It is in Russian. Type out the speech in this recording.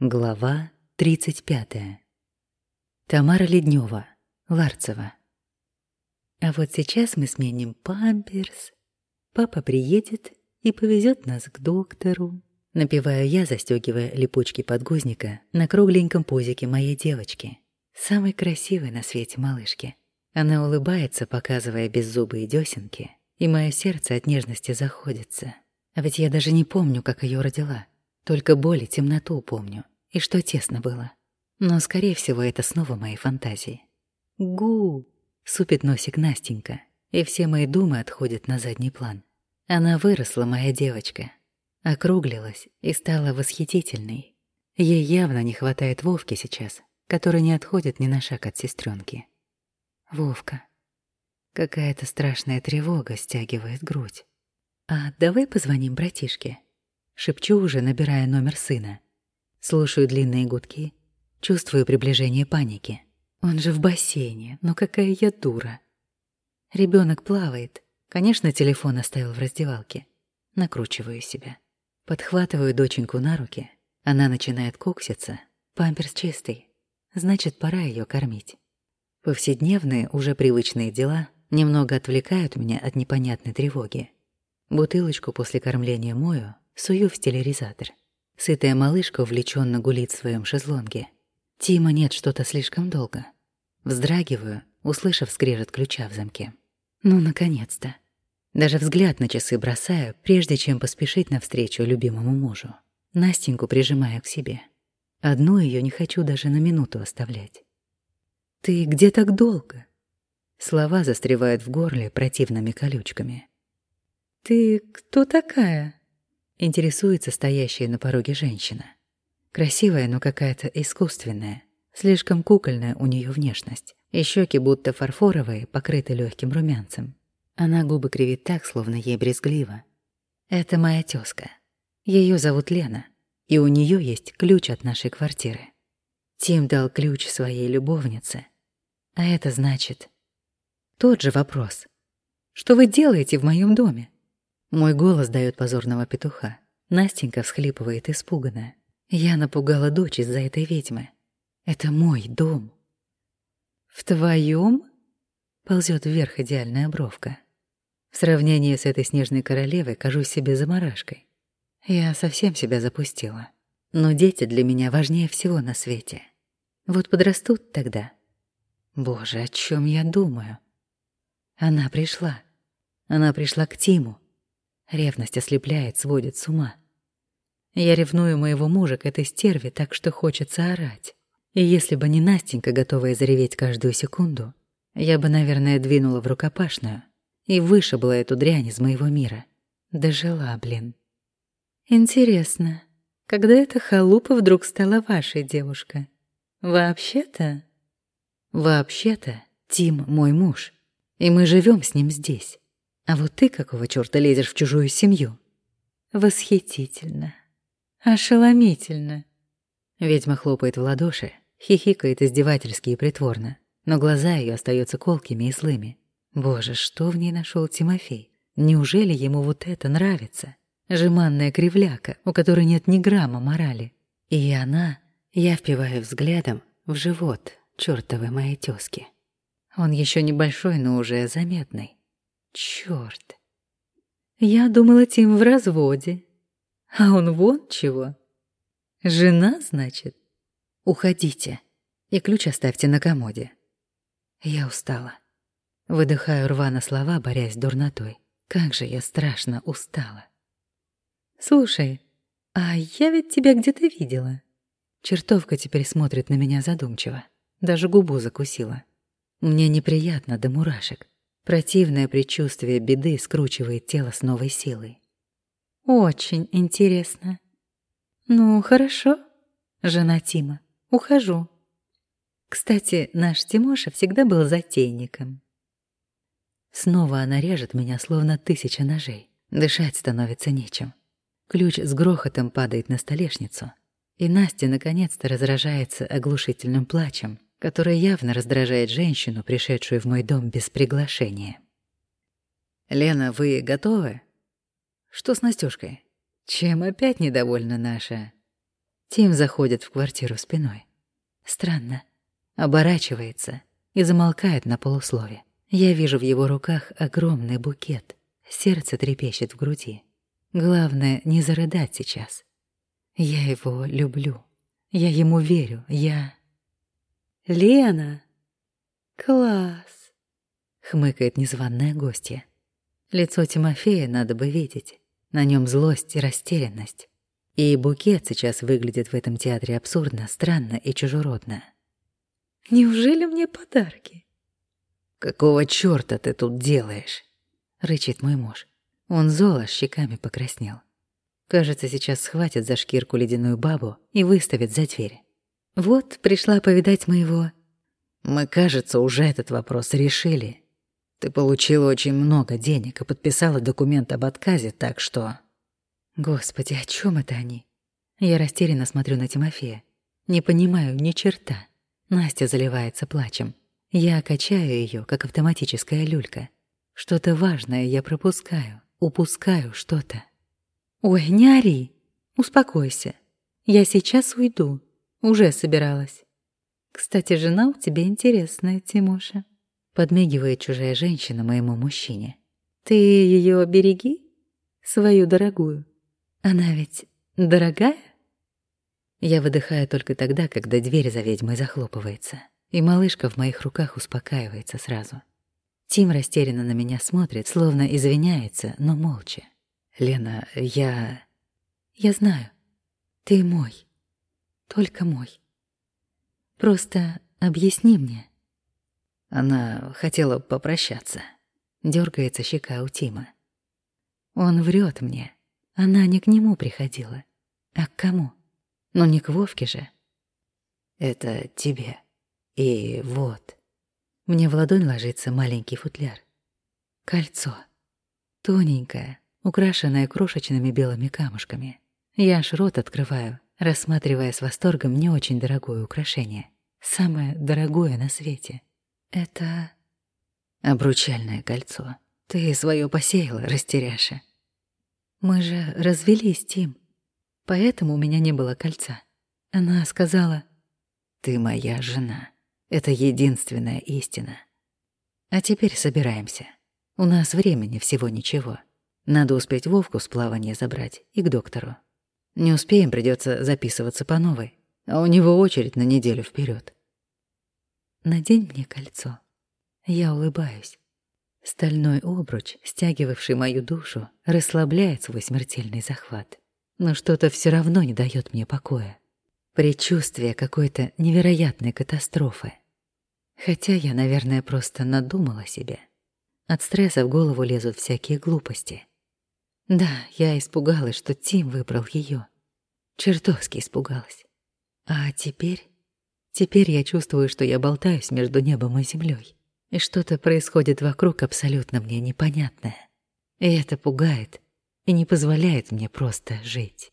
Глава 35. Тамара Леднева, Ларцева. А вот сейчас мы сменим памперс. Папа приедет и повезет нас к доктору. Напеваю я, застегивая липучки подгузника на кругленьком пузике моей девочки. Самой красивой на свете малышки. Она улыбается, показывая беззубые десенки, и мое сердце от нежности заходится. А ведь я даже не помню, как ее родила. Только боль и темноту помню, и что тесно было. Но, скорее всего, это снова мои фантазии. «Гу!» — супит носик Настенька, и все мои думы отходят на задний план. Она выросла, моя девочка, округлилась и стала восхитительной. Ей явно не хватает Вовки сейчас, который не отходит ни на шаг от сестренки. Вовка. Какая-то страшная тревога стягивает грудь. «А давай позвоним братишке?» Шепчу уже, набирая номер сына. Слушаю длинные гудки, чувствую приближение паники. Он же в бассейне, но какая я дура. Ребенок плавает. Конечно, телефон оставил в раздевалке. Накручиваю себя. Подхватываю доченьку на руки. Она начинает кукситься. Памперс чистый. Значит, пора ее кормить. Повседневные, уже привычные дела немного отвлекают меня от непонятной тревоги. Бутылочку после кормления мою, Сую в стерилизатор. Сытая малышка увлеченно гулит в своем шезлонге. Тима нет что-то слишком долго. Вздрагиваю, услышав скрежет ключа в замке. Ну, наконец-то. Даже взгляд на часы бросаю, прежде чем поспешить навстречу любимому мужу. Настеньку прижимаю к себе. Одну ее не хочу даже на минуту оставлять. «Ты где так долго?» Слова застревают в горле противными колючками. «Ты кто такая?» Интересуется стоящая на пороге женщина. Красивая, но какая-то искусственная. Слишком кукольная у нее внешность. И щеки будто фарфоровые, покрыты легким румянцем. Она губы кривит так, словно ей брезгливо. Это моя тёзка. Ее зовут Лена, и у нее есть ключ от нашей квартиры. Тим дал ключ своей любовнице. А это значит... Тот же вопрос. Что вы делаете в моем доме? Мой голос дает позорного петуха. Настенька всхлипывает испуганно. Я напугала дочь из-за этой ведьмы. Это мой дом. В твоем? Ползет вверх идеальная бровка. В сравнении с этой снежной королевой кажусь себе заморашкой. Я совсем себя запустила. Но дети для меня важнее всего на свете. Вот подрастут тогда. Боже, о чем я думаю? Она пришла. Она пришла к Тиму. Ревность ослепляет, сводит с ума. Я ревную моего мужа к этой стерве, так что хочется орать. И если бы не Настенька, готовая зареветь каждую секунду, я бы, наверное, двинула в рукопашную и вышибла эту дрянь из моего мира. Дожила, блин. Интересно, когда эта халупа вдруг стала вашей девушкой? Вообще-то... Вообще-то, Тим мой муж, и мы живем с ним здесь. А вот ты какого чёрта лезешь в чужую семью? Восхитительно. Ошеломительно. Ведьма хлопает в ладоши, хихикает издевательски и притворно, но глаза её остаются колкими и злыми. Боже, что в ней нашел Тимофей? Неужели ему вот это нравится? Жеманная кривляка, у которой нет ни грамма морали. И она, я впиваю взглядом в живот чёртовой моей тёзки. Он ещё небольшой, но уже заметный. Чёрт. Я думала, Тим в разводе. А он вон чего. Жена, значит? Уходите. И ключ оставьте на комоде. Я устала. Выдыхаю рвано слова, борясь с дурнотой. Как же я страшно устала. Слушай, а я ведь тебя где-то видела. Чертовка теперь смотрит на меня задумчиво. Даже губу закусила. Мне неприятно до мурашек. Противное предчувствие беды скручивает тело с новой силой. Очень интересно. Ну, хорошо, жена Тима, ухожу. Кстати, наш Тимоша всегда был затейником. Снова она режет меня, словно тысяча ножей. Дышать становится нечем. Ключ с грохотом падает на столешницу, и Настя наконец-то разражается оглушительным плачем, которая явно раздражает женщину, пришедшую в мой дом без приглашения. «Лена, вы готовы? Что с Настюшкой? Чем опять недовольна наша?» Тим заходит в квартиру спиной. Странно. Оборачивается и замолкает на полуслове. Я вижу в его руках огромный букет. Сердце трепещет в груди. Главное, не зарыдать сейчас. Я его люблю. Я ему верю. Я... «Лена! Класс!» — хмыкает незваная гостья. Лицо Тимофея надо бы видеть. На нем злость и растерянность. И букет сейчас выглядит в этом театре абсурдно, странно и чужеродно. «Неужели мне подарки?» «Какого чёрта ты тут делаешь?» — рычит мой муж. Он золо щеками покраснел. Кажется, сейчас схватит за шкирку ледяную бабу и выставит за дверь. Вот пришла повидать моего... Мы, кажется, уже этот вопрос решили. Ты получила очень много денег и подписала документ об отказе, так что... Господи, о чем это они? Я растерянно смотрю на Тимофея. Не понимаю ни черта. Настя заливается плачем. Я качаю ее, как автоматическая люлька. Что-то важное я пропускаю, упускаю что-то. «Ой, не ори! Успокойся. Я сейчас уйду. Уже собиралась. Кстати, жена у тебя интересная, Тимоша». Подмигивает чужая женщина моему мужчине. «Ты ее береги, свою дорогую. Она ведь дорогая? Я выдыхаю только тогда, когда дверь за ведьмой захлопывается, и малышка в моих руках успокаивается сразу. Тим растерянно на меня смотрит, словно извиняется, но молча. «Лена, я...» «Я знаю. Ты мой. Только мой. Просто объясни мне». Она хотела попрощаться. Дёргается щека у Тима. Он врет мне. Она не к нему приходила. А к кому? Ну не к Вовке же. Это тебе. И вот. Мне в ладонь ложится маленький футляр. Кольцо. Тоненькое, украшенное крошечными белыми камушками. Я аж рот открываю, рассматривая с восторгом не очень дорогое украшение. Самое дорогое на свете. Это... Обручальное кольцо. Ты свое посеяла, растеряша. Мы же развелись, Тим. Поэтому у меня не было кольца. Она сказала, «Ты моя жена. Это единственная истина. А теперь собираемся. У нас времени всего ничего. Надо успеть Вовку с плавания забрать и к доктору. Не успеем, придется записываться по новой. А у него очередь на неделю вперед. Надень мне кольцо. Я улыбаюсь. Стальной обруч, стягивавший мою душу, расслабляет свой смертельный захват. Но что-то все равно не дает мне покоя. Предчувствие какой-то невероятной катастрофы. Хотя я, наверное, просто надумала себе. От стресса в голову лезут всякие глупости. Да, я испугалась, что Тим выбрал ее. Чертовски испугалась. А теперь... Теперь я чувствую, что я болтаюсь между небом и землей и что-то происходит вокруг абсолютно мне непонятное. И это пугает и не позволяет мне просто жить.